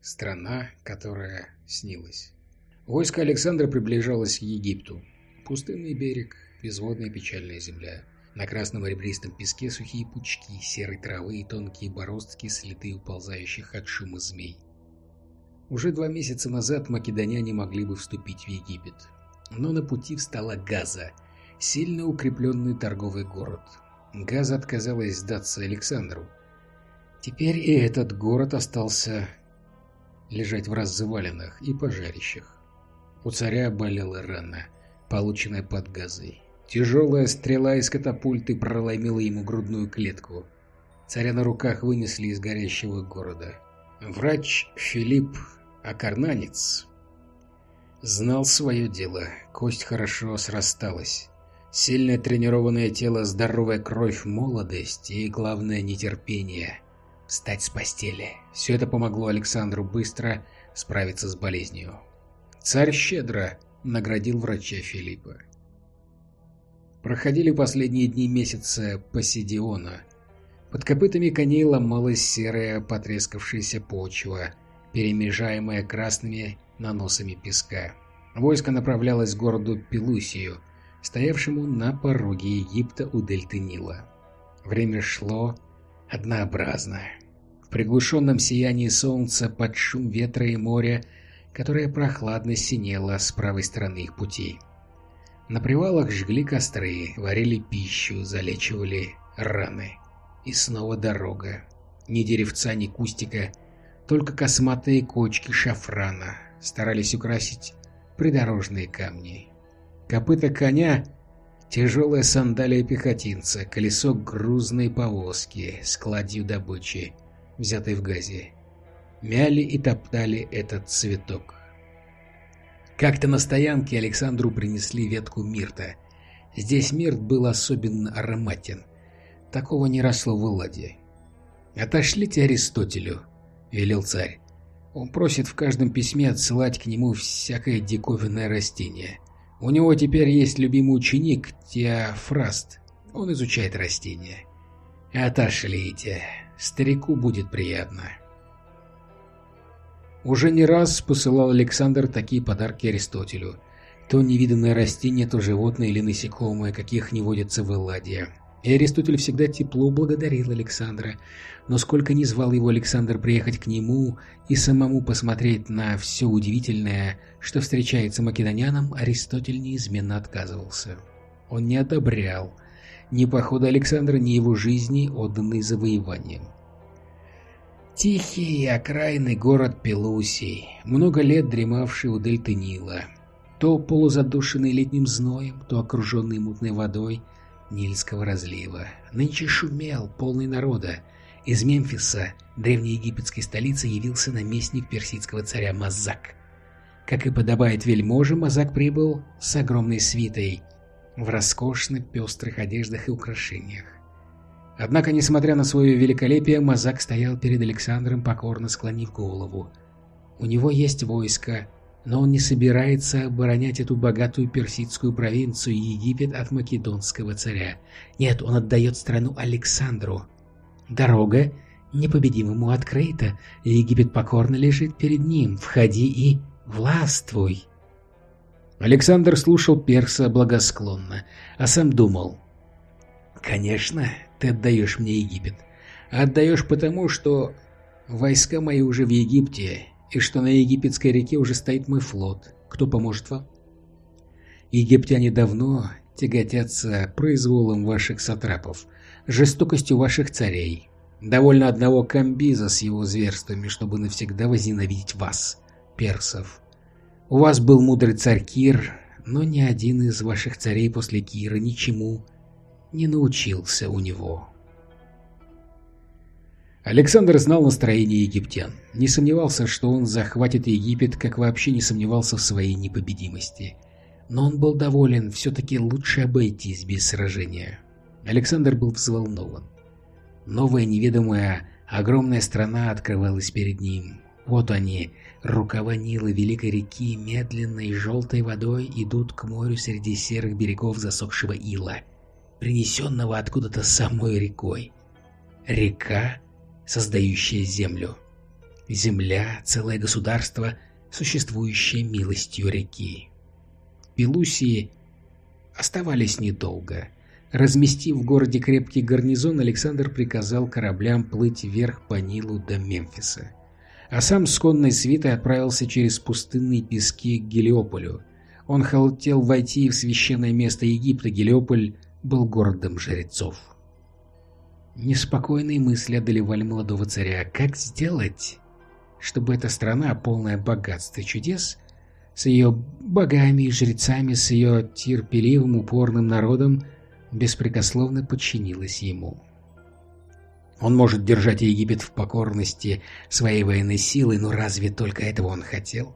Страна, которая снилась. Войско Александра приближалось к Египту. Пустынный берег, безводная печальная земля. На красном ребристом песке сухие пучки серой травы и тонкие бороздки следы уползающих от шума змей. Уже два месяца назад македоняне могли бы вступить в Египет. Но на пути встала Газа, сильно укрепленный торговый город. Газа отказалась сдаться Александру. Теперь и этот город остался лежать в развалинах и пожарищах. У царя болела рана, полученная под газой. Тяжелая стрела из катапульты проломила ему грудную клетку. Царя на руках вынесли из горящего города. Врач Филипп Акарнанец знал свое дело, кость хорошо срасталась. Сильное тренированное тело, здоровая кровь, молодость и, главное, нетерпение. Встать с постели. Все это помогло Александру быстро справиться с болезнью. Царь щедро наградил врача Филиппа. Проходили последние дни месяца Посидиона. Под копытами коней ломалась серая потрескавшаяся почва – перемежаемая красными наносами песка. Войско направлялось к городу Пелусию, стоявшему на пороге Египта у дельты Нила. Время шло однообразно. В приглушенном сиянии солнца под шум ветра и моря, которое прохладно синело с правой стороны их путей. На привалах жгли костры, варили пищу, залечивали раны. И снова дорога. Ни деревца, ни кустика — только косматые кочки шафрана старались украсить придорожные камни. Копыта коня — тяжелая сандалия пехотинца, колесо грузной повозки с кладью добычи, взятой в газе. Мяли и топтали этот цветок. Как-то на стоянке Александру принесли ветку мирта. Здесь мирт был особенно ароматен. Такого не росло в Элладе. «Отошлите Аристотелю», — велел царь. Он просит в каждом письме отсылать к нему всякое диковинное растение. У него теперь есть любимый ученик Теофраст. Он изучает растения. Отошлите. Старику будет приятно. Уже не раз посылал Александр такие подарки Аристотелю. То невиданное растение, то животное или насекомое, каких не водится в Элладе. И Аристотель всегда тепло благодарил Александра, но сколько ни звал его Александр приехать к нему и самому посмотреть на все удивительное, что встречается македонянам, Аристотель неизменно отказывался. Он не одобрял ни похода Александра, ни его жизни, отданной завоеванием. Тихий окраинный город Пелусий, много лет дремавший у дельты Нила, то полузадушенный летним зноем, то окруженный мутной водой – Нильского разлива. Нынче шумел, полный народа. Из Мемфиса, древнеегипетской столицы, явился наместник персидского царя Мазак. Как и подобает вельможе, Мазак прибыл с огромной свитой в роскошно пестрых одеждах и украшениях. Однако, несмотря на свое великолепие, Мазак стоял перед Александром, покорно склонив голову. У него есть войско, но он не собирается оборонять эту богатую персидскую провинцию Египет от македонского царя. Нет, он отдает страну Александру. Дорога непобедимому открыта, Египет покорно лежит перед ним. Входи и властвуй. Александр слушал перса благосклонно, а сам думал. «Конечно, ты отдаешь мне Египет. Отдаешь потому, что войска мои уже в Египте, и что на египетской реке уже стоит мой флот. Кто поможет вам? Египтяне давно тяготятся произволом ваших сатрапов, жестокостью ваших царей. Довольно одного комбиза с его зверствами, чтобы навсегда возненавидеть вас, персов. У вас был мудрый царь Кир, но ни один из ваших царей после Кира ничему не научился у него. Александр знал настроение египтян, не сомневался, что он захватит Египет, как вообще не сомневался в своей непобедимости. Но он был доволен, все-таки лучше обойтись без сражения. Александр был взволнован. Новая неведомая огромная страна открывалась перед ним. Вот они, рукава Нила Великой реки, медленной желтой водой идут к морю среди серых берегов засохшего ила, принесенного откуда-то самой рекой. Река создающая Землю. Земля — целое государство, существующее милостью реки. Пелусии оставались недолго. Разместив в городе крепкий гарнизон, Александр приказал кораблям плыть вверх по Нилу до Мемфиса. А сам с конной свитой отправился через пустынные пески к Гелиополю. Он хотел войти в священное место Египта. Гелиополь был городом жрецов. Неспокойные мысли одолевали молодого царя. Как сделать, чтобы эта страна, полная богатства и чудес, с ее богами и жрецами, с ее терпеливым, упорным народом, беспрекословно подчинилась ему? Он может держать Египет в покорности своей военной силой, но разве только этого он хотел?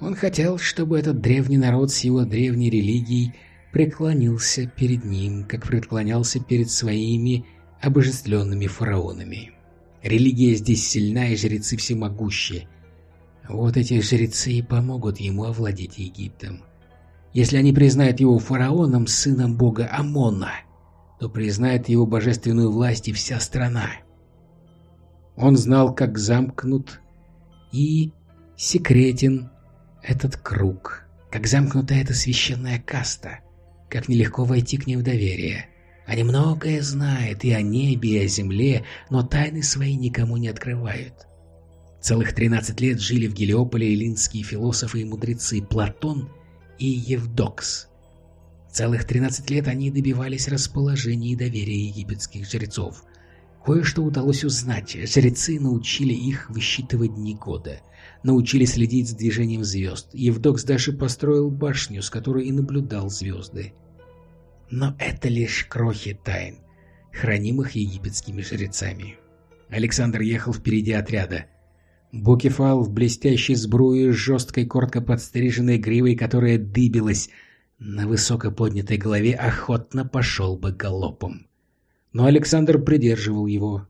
Он хотел, чтобы этот древний народ с его древней религией преклонился перед ним, как преклонялся перед своими обожествленными фараонами. Религия здесь сильна и жрецы всемогущие. Вот эти жрецы и помогут ему овладеть Египтом. Если они признают его фараоном, сыном бога Амона, то признает его божественную власть и вся страна. Он знал, как замкнут и секретен этот круг, как замкнута эта священная каста, как нелегко войти к ней в доверие. Они многое знают и о небе, и о земле, но тайны свои никому не открывают. Целых 13 лет жили в Гелиополе эллинские философы и мудрецы Платон и Евдокс. Целых 13 лет они добивались расположения и доверия египетских жрецов. Кое-что удалось узнать. Жрецы научили их высчитывать дни года, научили следить за движением звезд. Евдокс даже построил башню, с которой и наблюдал звезды. Но это лишь крохи тайн, хранимых египетскими жрецами. Александр ехал впереди отряда. Букефал в блестящей сбруе с жесткой, коротко подстриженной гривой, которая дыбилась на высоко поднятой голове, охотно пошел бы галопом. Но Александр придерживал его.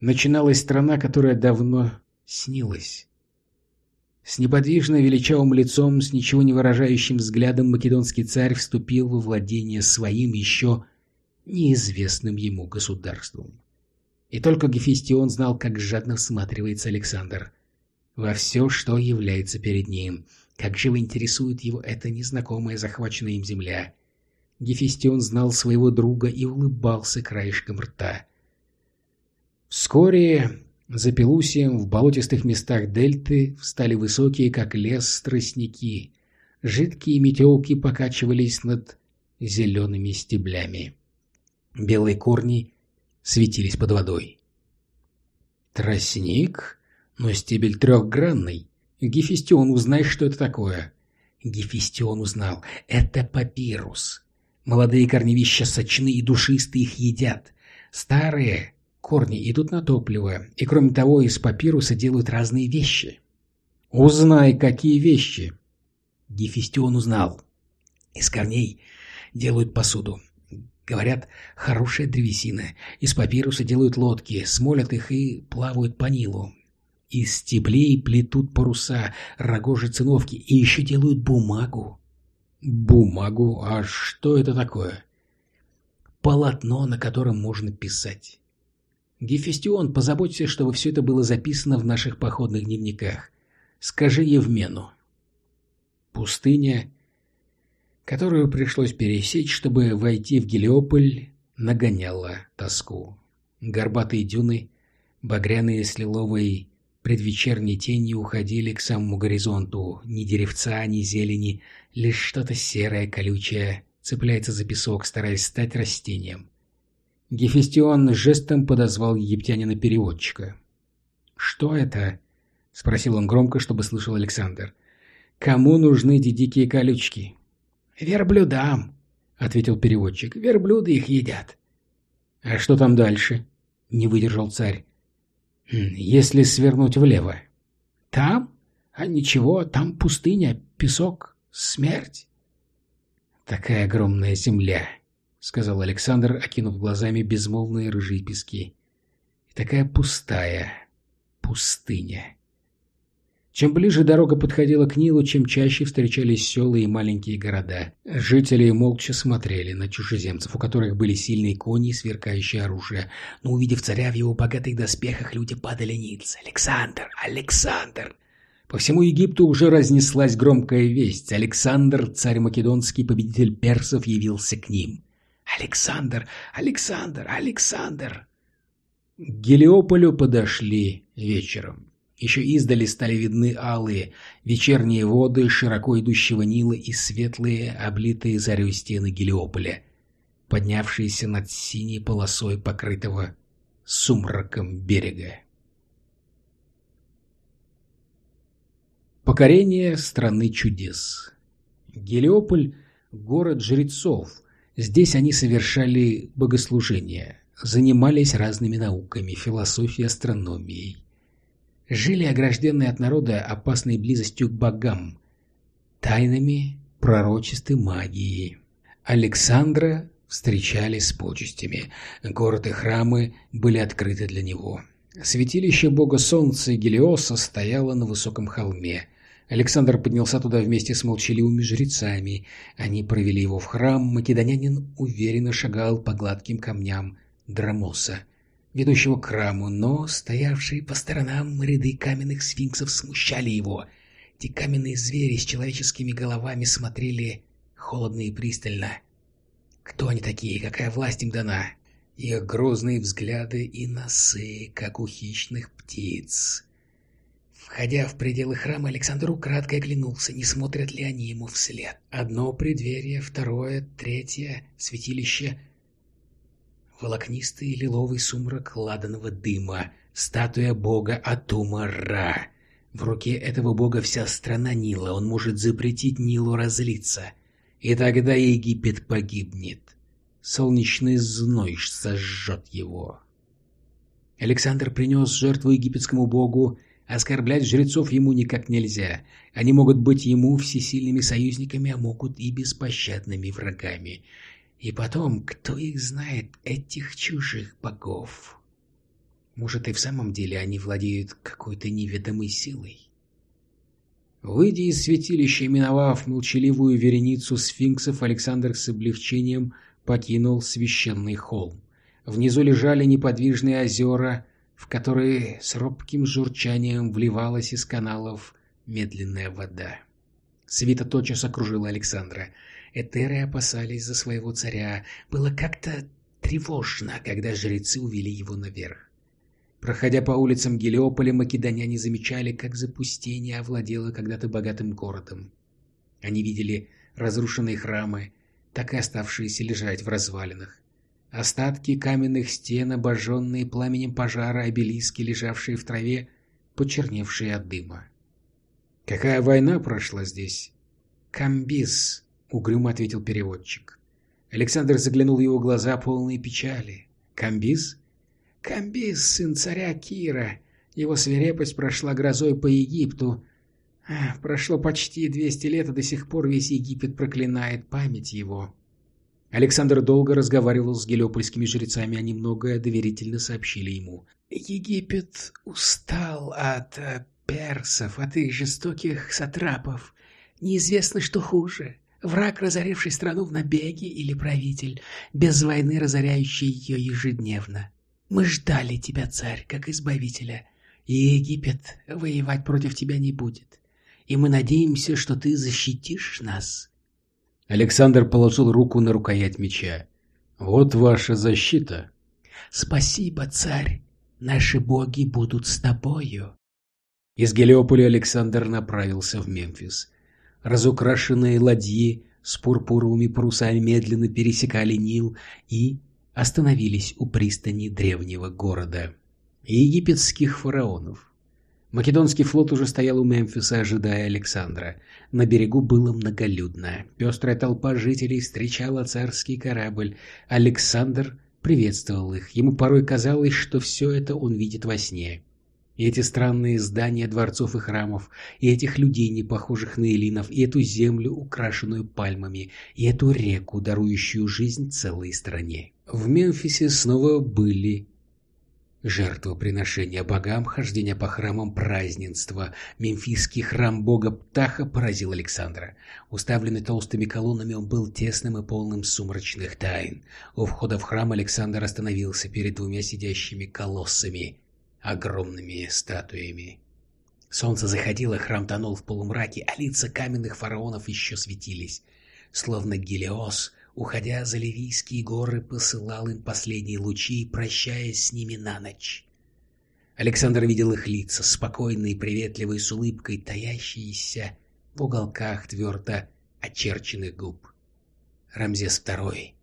Начиналась страна, которая давно снилась. С неподвижно величавым лицом, с ничего не выражающим взглядом македонский царь вступил во владение своим еще неизвестным ему государством. И только Гефестион знал, как жадно всматривается Александр во все, что является перед ним, как живо интересует его эта незнакомая захваченная им земля. Гефестион знал своего друга и улыбался краешком рта. Вскоре за Пелусием в болотистых местах дельты встали высокие, как лес, тростники. Жидкие метелки покачивались над зелеными стеблями. Белые корни светились под водой. Тростник? Но стебель трехгранный. Гефестион, узнай, что это такое. Гефестион узнал. Это папирус. Молодые корневища сочны и душистые их едят. Старые Корни идут на топливо, и кроме того из папируса делают разные вещи. Узнай, какие вещи. Гефестион узнал. Из корней делают посуду. Говорят, хорошая древесина. Из папируса делают лодки, смолят их и плавают по Нилу. Из стеблей плетут паруса, рогожи циновки и еще делают бумагу. Бумагу? А что это такое? Полотно, на котором можно писать. Гефестион, позаботься, чтобы все это было записано в наших походных дневниках. Скажи Евмену. Пустыня, которую пришлось пересечь, чтобы войти в Гелиополь, нагоняла тоску. Горбатые дюны, багряные с лиловой предвечерней тенью уходили к самому горизонту. Ни деревца, ни зелени, лишь что-то серое, колючее, цепляется за песок, стараясь стать растением. Гефестион жестом подозвал египтянина-переводчика. «Что это?» — спросил он громко, чтобы слышал Александр. «Кому нужны эти дикие колючки?» «Верблюдам», — ответил переводчик. «Верблюды их едят». «А что там дальше?» — не выдержал царь. «Если свернуть влево». «Там? А ничего, там пустыня, песок, смерть». «Такая огромная земля», — сказал Александр, окинув глазами безмолвные рыжие пески. «И такая пустая пустыня». Чем ближе дорога подходила к Нилу, чем чаще встречались села и маленькие города. Жители молча смотрели на чужеземцев, у которых были сильные кони и сверкающее оружие. Но увидев царя в его богатых доспехах, люди падали ниц. «Александр! Александр!» По всему Египту уже разнеслась громкая весть. Александр, царь Македонский, победитель персов, явился к ним. «Александр! Александр! Александр!» К Гелиополю подошли вечером. Еще издали стали видны алые вечерние воды широко идущего Нила и светлые, облитые зарей стены Гелиополя, поднявшиеся над синей полосой покрытого сумраком берега. Покорение страны чудес Гелиополь — город жрецов. Здесь они совершали богослужения, занимались разными науками, философией, астрономией жили огражденные от народа опасной близостью к богам, тайнами пророчеств и магии. Александра встречали с почестями, город и храмы были открыты для него. Святилище бога солнца Гелиоса стояло на высоком холме. Александр поднялся туда вместе с молчаливыми жрецами. Они провели его в храм, македонянин уверенно шагал по гладким камням Драмоса ведущего к храму, но стоявшие по сторонам ряды каменных сфинксов смущали его. Эти каменные звери с человеческими головами смотрели холодно и пристально. Кто они такие, какая власть им дана? Их грозные взгляды и носы, как у хищных птиц. Входя в пределы храма, Александр украдкой оглянулся, не смотрят ли они ему вслед. Одно преддверие, второе, третье, святилище — волокнистый лиловый сумрак ладаного дыма, статуя бога Атума-Ра. В руке этого бога вся страна Нила, он может запретить Нилу разлиться. И тогда Египет погибнет. Солнечный зной сожжет его. Александр принес жертву египетскому богу, оскорблять жрецов ему никак нельзя. Они могут быть ему всесильными союзниками, а могут и беспощадными врагами. И потом, кто их знает, этих чужих богов? Может, и в самом деле они владеют какой-то неведомой силой? Выйдя из святилища, миновав молчаливую вереницу сфинксов, Александр с облегчением покинул священный холм. Внизу лежали неподвижные озера, в которые с робким журчанием вливалась из каналов медленная вода. Свита тотчас окружила Александра. Этеры опасались за своего царя. Было как-то тревожно, когда жрецы увели его наверх. Проходя по улицам Гелиополя, македоняне замечали, как запустение овладело когда-то богатым городом. Они видели разрушенные храмы, так и оставшиеся лежать в развалинах. Остатки каменных стен, обожженные пламенем пожара, обелиски, лежавшие в траве, почерневшие от дыма. «Какая война прошла здесь?» «Камбис», угрюмо ответил переводчик. Александр заглянул в его глаза, полные печали. «Камбиз?» «Камбиз, сын царя Кира. Его свирепость прошла грозой по Египту. Прошло почти двести лет, а до сих пор весь Египет проклинает память его». Александр долго разговаривал с гелиопольскими жрецами, они многое доверительно сообщили ему. «Египет устал от э, персов, от их жестоких сатрапов. Неизвестно, что хуже Враг, разоривший страну в набеге, или правитель, без войны разоряющий ее ежедневно. Мы ждали тебя, царь, как избавителя, и Египет воевать против тебя не будет. И мы надеемся, что ты защитишь нас. Александр положил руку на рукоять меча. Вот ваша защита. Спасибо, царь. Наши боги будут с тобою. Из Гелиополя Александр направился в Мемфис. Разукрашенные ладьи с пурпуровыми парусами медленно пересекали Нил и остановились у пристани древнего города. Египетских фараонов. Македонский флот уже стоял у Мемфиса, ожидая Александра. На берегу было многолюдно. Пестрая толпа жителей встречала царский корабль. Александр приветствовал их. Ему порой казалось, что все это он видит во сне. И эти странные здания дворцов и храмов, и этих людей, не похожих на эллинов, и эту землю, украшенную пальмами, и эту реку, дарующую жизнь целой стране. В Мемфисе снова были Жертвоприношения богам, хождение по храмам празднества, мемфисский храм бога Птаха поразил Александра. Уставленный толстыми колоннами, он был тесным и полным сумрачных тайн. У входа в храм Александр остановился перед двумя сидящими колоссами, огромными статуями. Солнце заходило, храм тонул в полумраке, а лица каменных фараонов еще светились. Словно Гелиос уходя за Ливийские горы, посылал им последние лучи, прощаясь с ними на ночь. Александр видел их лица, спокойные, приветливые, с улыбкой, таящиеся в уголках твердо очерченных губ. Рамзес II.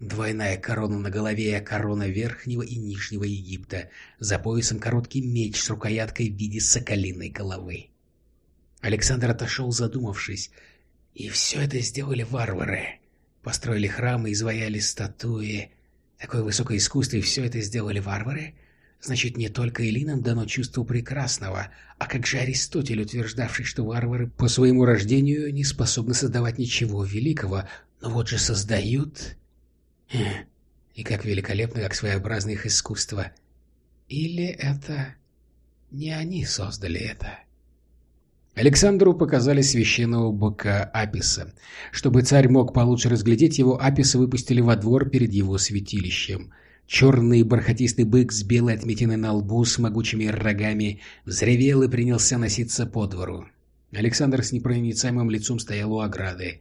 Двойная корона на голове, корона Верхнего и Нижнего Египта. За поясом короткий меч с рукояткой в виде соколиной головы. Александр отошел, задумавшись. И все это сделали варвары. Построили храмы, изваяли статуи. Такое высокое искусство, и все это сделали варвары? Значит, не только Элинам дано чувство прекрасного, а как же Аристотель, утверждавший, что варвары по своему рождению не способны создавать ничего великого, но вот же создают... И как великолепно, как своеобразно их искусство. Или это... Не они создали это? Александру показали священного быка Аписа. Чтобы царь мог получше разглядеть его, Аписа выпустили во двор перед его святилищем. Черный бархатистый бык с белой отметиной на лбу с могучими рогами взревел и принялся носиться по двору. Александр с непроницаемым лицом стоял у ограды.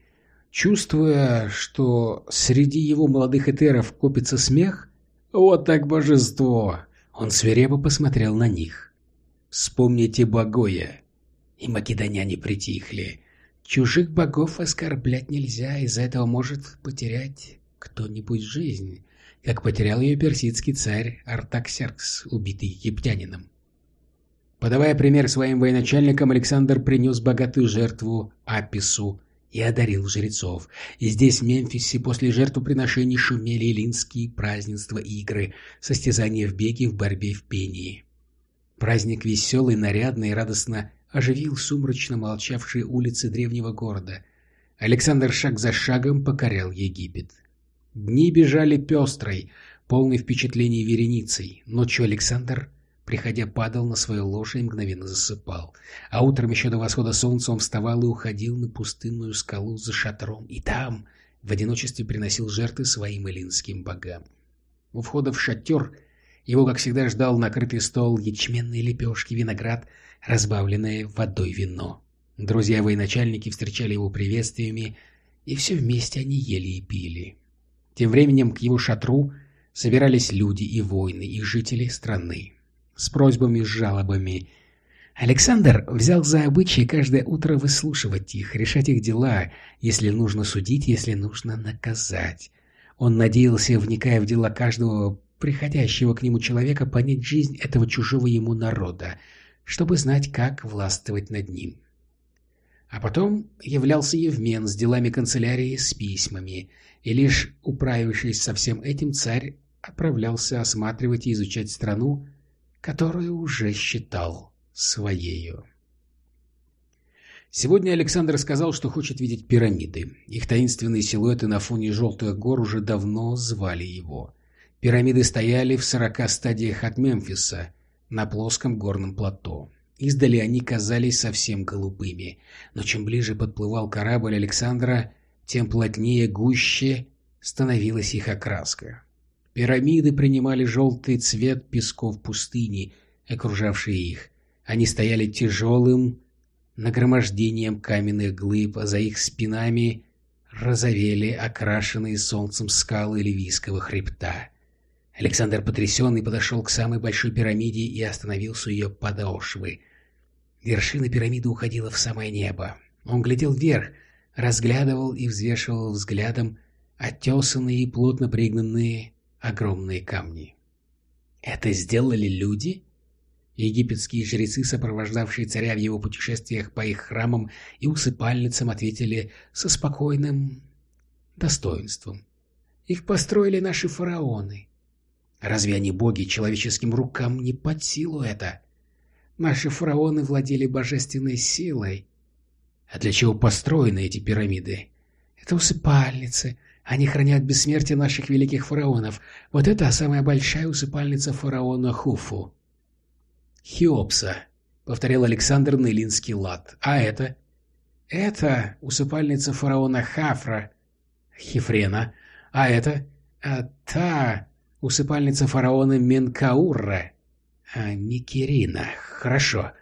Чувствуя, что среди его молодых этеров копится смех, вот так божество, он свирепо посмотрел на них. «Вспомните Богоя, и македоняне притихли. Чужих богов оскорблять нельзя, из-за этого может потерять кто-нибудь жизнь, как потерял ее персидский царь Артаксеркс, убитый египтянином. Подавая пример своим военачальникам, Александр принес богатую жертву Апису и одарил жрецов. И здесь, в Мемфисе, после жертвоприношений шумели эллинские празднества и игры, состязания в беге, в борьбе, в пении. Праздник веселый, нарядный и радостно оживил сумрачно молчавшие улицы древнего города. Александр шаг за шагом покорял Египет. Дни бежали пестрой, полной впечатлений вереницей. Ночью Александр, приходя, падал на свое ложе и мгновенно засыпал. А утром еще до восхода солнца он вставал и уходил на пустынную скалу за шатром. И там, в одиночестве, приносил жертвы своим эллинским богам. У входа в шатер его, как всегда, ждал накрытый стол, ячменные лепешки, виноград — разбавленное водой вино. Друзья военачальники встречали его приветствиями, и все вместе они ели и пили. Тем временем к его шатру собирались люди и воины, и жители страны. С просьбами, с жалобами. Александр взял за обычай каждое утро выслушивать их, решать их дела, если нужно судить, если нужно наказать. Он надеялся, вникая в дела каждого приходящего к нему человека, понять жизнь этого чужого ему народа, чтобы знать, как властвовать над ним. А потом являлся Евмен с делами канцелярии с письмами, и лишь управившись со всем этим, царь отправлялся осматривать и изучать страну, которую уже считал своею. Сегодня Александр сказал, что хочет видеть пирамиды. Их таинственные силуэты на фоне желтых гор уже давно звали его. Пирамиды стояли в сорока стадиях от Мемфиса, на плоском горном плато. Издали они казались совсем голубыми, но чем ближе подплывал корабль Александра, тем плотнее, гуще становилась их окраска. Пирамиды принимали желтый цвет песков пустыни, окружавшие их. Они стояли тяжелым нагромождением каменных глыб, а за их спинами розовели окрашенные солнцем скалы Ливийского хребта. Александр потрясенный подошел к самой большой пирамиде и остановился у ее подошвы. Вершина пирамиды уходила в самое небо. Он глядел вверх, разглядывал и взвешивал взглядом оттесанные и плотно пригнанные огромные камни. Это сделали люди? Египетские жрецы, сопровождавшие царя в его путешествиях по их храмам и усыпальницам, ответили со спокойным достоинством. Их построили наши фараоны. Разве они боги человеческим рукам не под силу это? Наши фараоны владели божественной силой. А для чего построены эти пирамиды? Это усыпальницы, Они хранят бессмертие наших великих фараонов. Вот это самая большая усыпальница фараона Хуфу. Хеопса, повторил Александр на илинский лад. А это? Это усыпальница фараона Хафра, Хифрена. А это? А та усыпальница фараона Менкаура, а Микерина. Хорошо.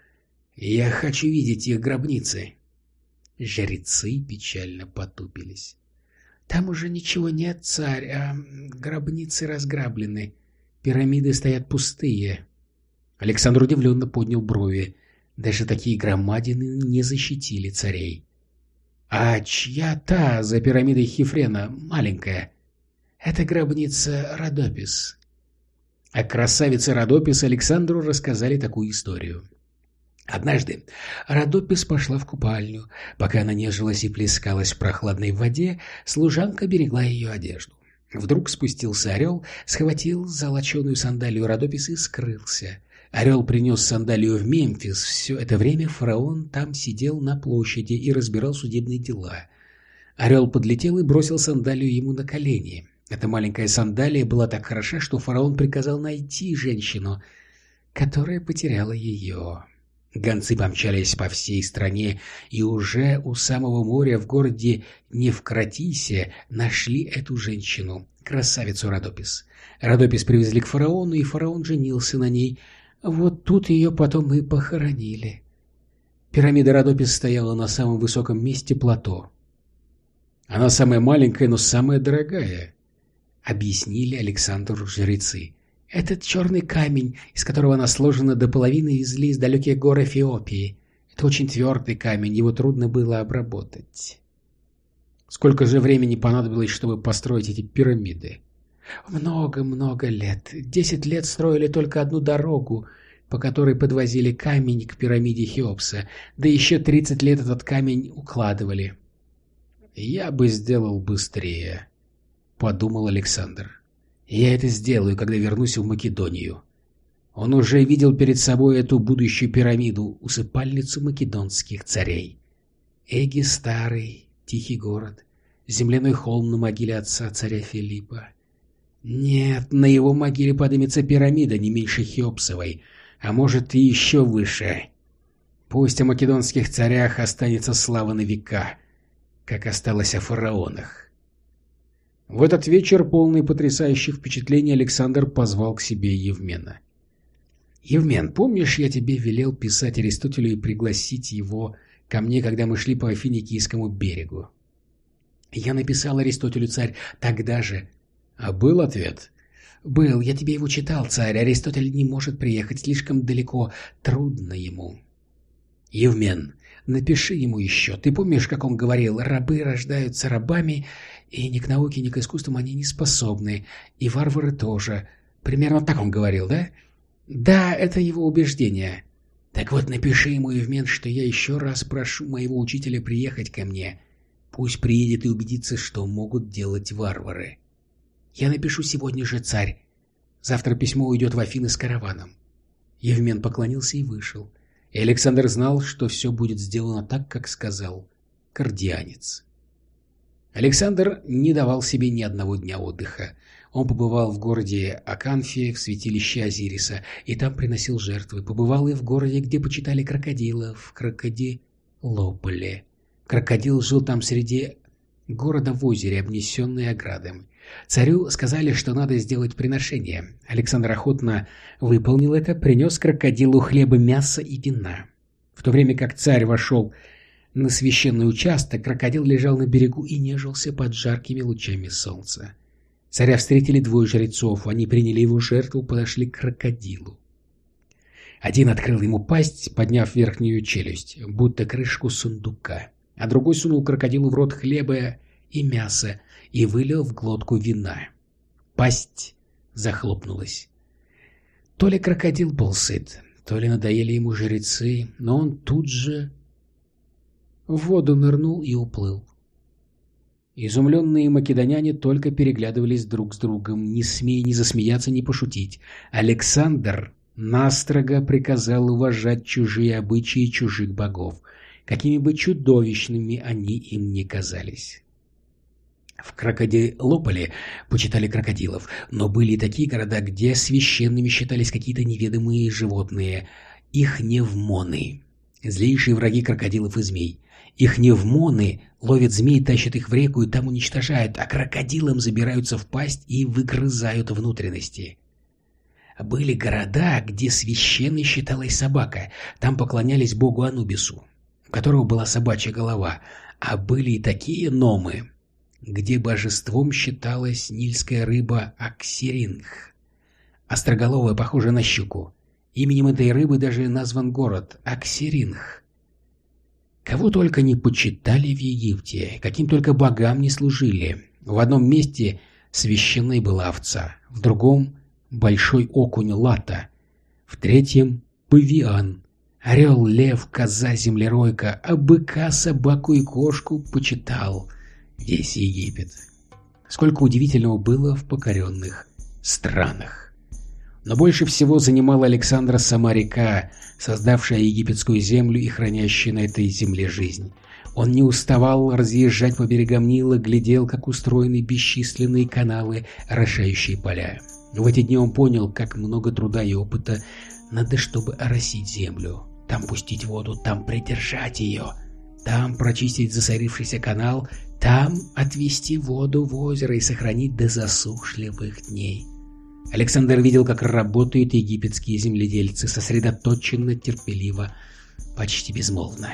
Я хочу видеть их гробницы. Жрецы печально потупились. Там уже ничего нет, царь, а гробницы разграблены. Пирамиды стоят пустые. Александр удивленно поднял брови. Даже такие громадины не защитили царей. А чья та за пирамидой Хифрена маленькая? Это гробница Родопис. О красавице Родопис Александру рассказали такую историю. Однажды Родопис пошла в купальню. Пока она нежилась и плескалась в прохладной воде, служанка берегла ее одежду. Вдруг спустился орел, схватил золоченую сандалию Родопис и скрылся. Орел принес сандалию в Мемфис. Все это время фараон там сидел на площади и разбирал судебные дела. Орел подлетел и бросил сандалию ему на колени. Эта маленькая сандалия была так хороша, что фараон приказал найти женщину, которая потеряла ее. Гонцы помчались по всей стране, и уже у самого моря в городе Невкратисе нашли эту женщину, красавицу Родопис. Родопис привезли к фараону, и фараон женился на ней. Вот тут ее потом и похоронили. Пирамида Родопис стояла на самом высоком месте плато. Она самая маленькая, но самая дорогая, объяснили Александру жрецы. Этот черный камень, из которого она сложена до половины, везли из далеких гор Эфиопии. Это очень твердый камень, его трудно было обработать. Сколько же времени понадобилось, чтобы построить эти пирамиды? Много-много лет. Десять лет строили только одну дорогу, по которой подвозили камень к пирамиде Хеопса, да еще тридцать лет этот камень укладывали. «Я бы сделал быстрее», — подумал Александр. Я это сделаю, когда вернусь в Македонию. Он уже видел перед собой эту будущую пирамиду, усыпальницу македонских царей. Эги старый, тихий город, земляной холм на могиле отца царя Филиппа. Нет, на его могиле поднимется пирамида не меньше Хеопсовой, а может и еще выше. Пусть о македонских царях останется слава на века, как осталось о фараонах. В этот вечер, полный потрясающих впечатлений, Александр позвал к себе Евмена. «Евмен, помнишь, я тебе велел писать Аристотелю и пригласить его ко мне, когда мы шли по Финикийскому берегу?» «Я написал Аристотелю, царь, тогда же». «А был ответ?» «Был. Я тебе его читал, царь. Аристотель не может приехать слишком далеко. Трудно ему». «Евмен, напиши ему еще. Ты помнишь, как он говорил, рабы рождаются рабами, и ни к науке, ни к искусствам они не способны, и варвары тоже. Примерно так он говорил, да? Да, это его убеждение. Так вот, напиши ему, Евмен, что я еще раз прошу моего учителя приехать ко мне. Пусть приедет и убедится, что могут делать варвары. Я напишу сегодня же, царь. Завтра письмо уйдет в Афины с караваном. Евмен поклонился и вышел. И Александр знал, что все будет сделано так, как сказал кардианец. Александр не давал себе ни одного дня отдыха. Он побывал в городе Аканфе, в святилище Азириса, и там приносил жертвы. Побывал и в городе, где почитали крокодилов, Крокодилополе. Крокодил жил там среди города в озере, обнесенной оградами. Царю сказали, что надо сделать приношение. Александр охотно выполнил это, принес крокодилу хлеба, мяса и вина. В то время как царь вошел на священный участок, крокодил лежал на берегу и нежился под жаркими лучами солнца. Царя встретили двое жрецов, они приняли его жертву, подошли к крокодилу. Один открыл ему пасть, подняв верхнюю челюсть, будто крышку сундука, а другой сунул крокодилу в рот хлеба и мяса и вылил в глотку вина. Пасть захлопнулась. То ли крокодил был сыт, то ли надоели ему жрецы, но он тут же в воду нырнул и уплыл. Изумленные македоняне только переглядывались друг с другом, не смея ни засмеяться, ни пошутить. Александр настрого приказал уважать чужие обычаи чужих богов, какими бы чудовищными они им ни казались. В Крокодилополе почитали крокодилов, но были и такие города, где священными считались какие-то неведомые животные, их невмоны, злейшие враги крокодилов и змей. Их невмоны ловят змей, тащат их в реку и там уничтожают, а крокодилам забираются в пасть и выгрызают внутренности. Были города, где священной считалась собака, там поклонялись богу Анубису, у которого была собачья голова, а были и такие номы, где божеством считалась нильская рыба Аксиринг, остроголовая, похожая на щуку. Именем этой рыбы даже назван город Аксиринг. Кого только не почитали в Египте, каким только богам не служили. В одном месте священной была овца, в другом — большой окунь лата, в третьем — павиан, орел, лев, коза, землеройка, а быка, собаку и кошку почитал весь Египет. Сколько удивительного было в покоренных странах. Но больше всего занимала Александра сама река, создавшая египетскую землю и хранящая на этой земле жизнь. Он не уставал разъезжать по берегам Нила, глядел, как устроены бесчисленные каналы, орошающие поля. В эти дни он понял, как много труда и опыта надо, чтобы оросить землю. Там пустить воду, там придержать ее, там прочистить засорившийся канал, там отвести воду в озеро и сохранить до засушливых дней. Александр видел, как работают египетские земледельцы, сосредоточенно, терпеливо, почти безмолвно.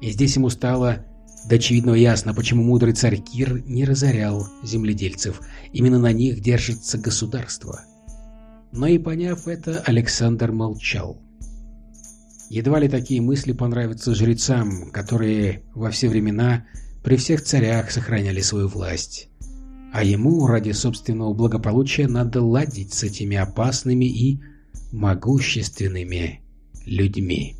И здесь ему стало до очевидного ясно, почему мудрый царь Кир не разорял земледельцев. Именно на них держится государство. Но и поняв это, Александр молчал. Едва ли такие мысли понравятся жрецам, которые во все времена при всех царях сохраняли свою власть а ему ради собственного благополучия надо ладить с этими опасными и могущественными людьми.